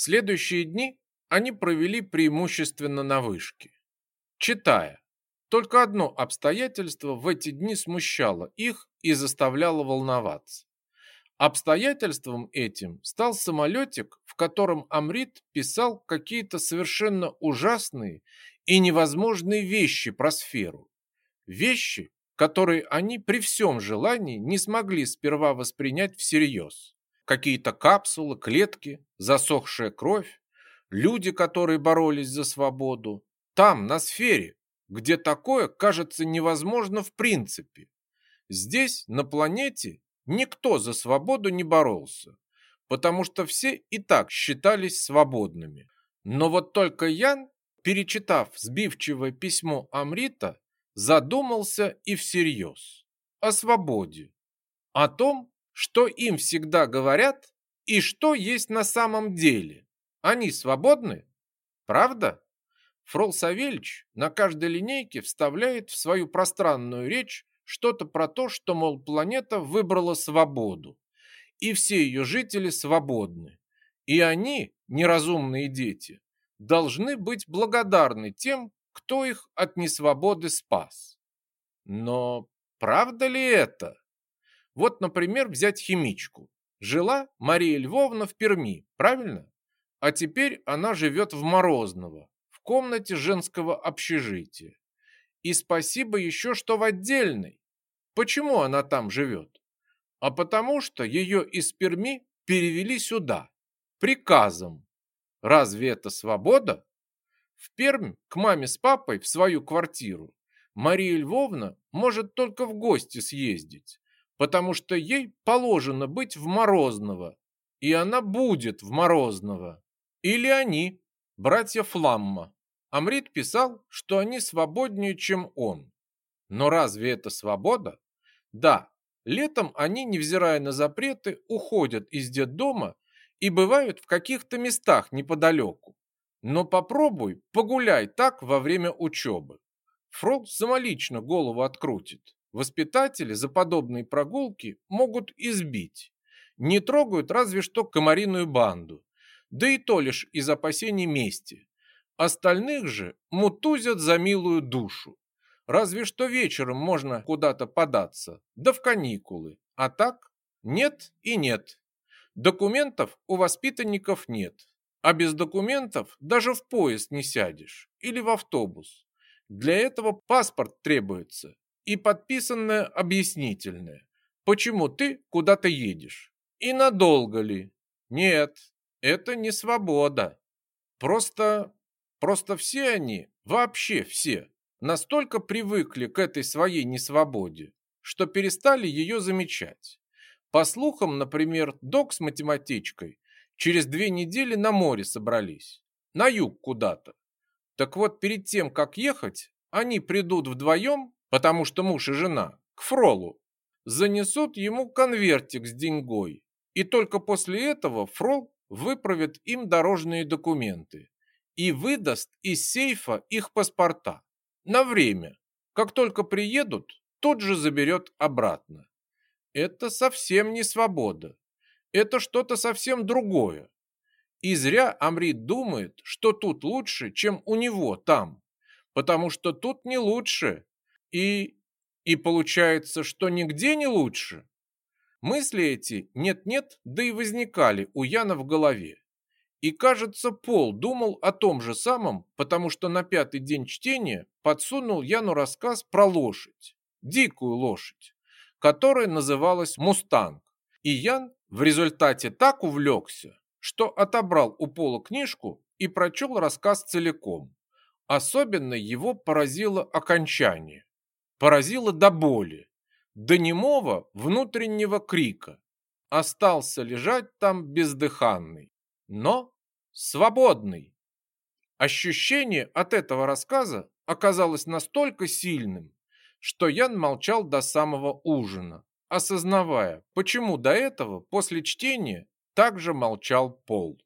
Следующие дни они провели преимущественно на вышке, читая. Только одно обстоятельство в эти дни смущало их и заставляло волноваться. Обстоятельством этим стал самолетик, в котором Амрит писал какие-то совершенно ужасные и невозможные вещи про сферу. Вещи, которые они при всем желании не смогли сперва воспринять всерьез. Какие-то капсулы, клетки, засохшая кровь, люди, которые боролись за свободу. Там, на сфере, где такое кажется невозможно в принципе. Здесь, на планете, никто за свободу не боролся, потому что все и так считались свободными. Но вот только Ян, перечитав сбивчивое письмо Амрита, задумался и всерьез о свободе, о том, что им всегда говорят и что есть на самом деле. Они свободны? Правда? Фрол Савельич на каждой линейке вставляет в свою пространную речь что-то про то, что, мол, планета выбрала свободу, и все ее жители свободны. И они, неразумные дети, должны быть благодарны тем, кто их от несвободы спас. Но правда ли это? Вот, например, взять химичку. Жила Мария Львовна в Перми, правильно? А теперь она живет в Морозново, комнате женского общежития. И спасибо еще, что в отдельной. Почему она там живет? А потому что ее из Перми перевели сюда, приказом. Разве это свобода? В Пермь к маме с папой в свою квартиру Мария Львовна может только в гости съездить, потому что ей положено быть в Морозново, и она будет в Морозново. Или они, братья Фламма. Амрит писал, что они свободнее, чем он. Но разве это свобода? Да, летом они, невзирая на запреты, уходят из детдома и бывают в каких-то местах неподалеку. Но попробуй, погуляй так во время учебы. Фрол самолично голову открутит. Воспитатели за подобные прогулки могут избить. Не трогают разве что комариную банду. Да и то лишь из опасений мести. Остальных же мутузят за милую душу. Разве что вечером можно куда-то податься, да в каникулы. А так нет и нет. Документов у воспитанников нет. А без документов даже в поезд не сядешь или в автобус. Для этого паспорт требуется и подписанное объяснительное, почему ты куда-то едешь. И надолго ли? Нет, это не свобода. Просто Просто все они, вообще все, настолько привыкли к этой своей несвободе, что перестали ее замечать. По слухам, например, док с математичкой через две недели на море собрались, на юг куда-то. Так вот, перед тем, как ехать, они придут вдвоем, потому что муж и жена, к Фролу, занесут ему конвертик с деньгой, и только после этого Фрол выправит им дорожные документы и выдаст из сейфа их паспорта. На время. Как только приедут, тут же заберет обратно. Это совсем не свобода. Это что-то совсем другое. И зря Амрит думает, что тут лучше, чем у него там. Потому что тут не лучше. И... и получается, что нигде не лучше. Мысли эти нет-нет, да и возникали у Яна в голове. И, кажется, Пол думал о том же самом, потому что на пятый день чтения подсунул Яну рассказ про лошадь, дикую лошадь, которая называлась «Мустанг». И Ян в результате так увлекся, что отобрал у Пола книжку и прочел рассказ целиком. Особенно его поразило окончание. Поразило до боли, до немого внутреннего крика. Остался лежать там бездыханный но свободный. Ощущение от этого рассказа оказалось настолько сильным, что Ян молчал до самого ужина, осознавая, почему до этого после чтения также молчал Пол.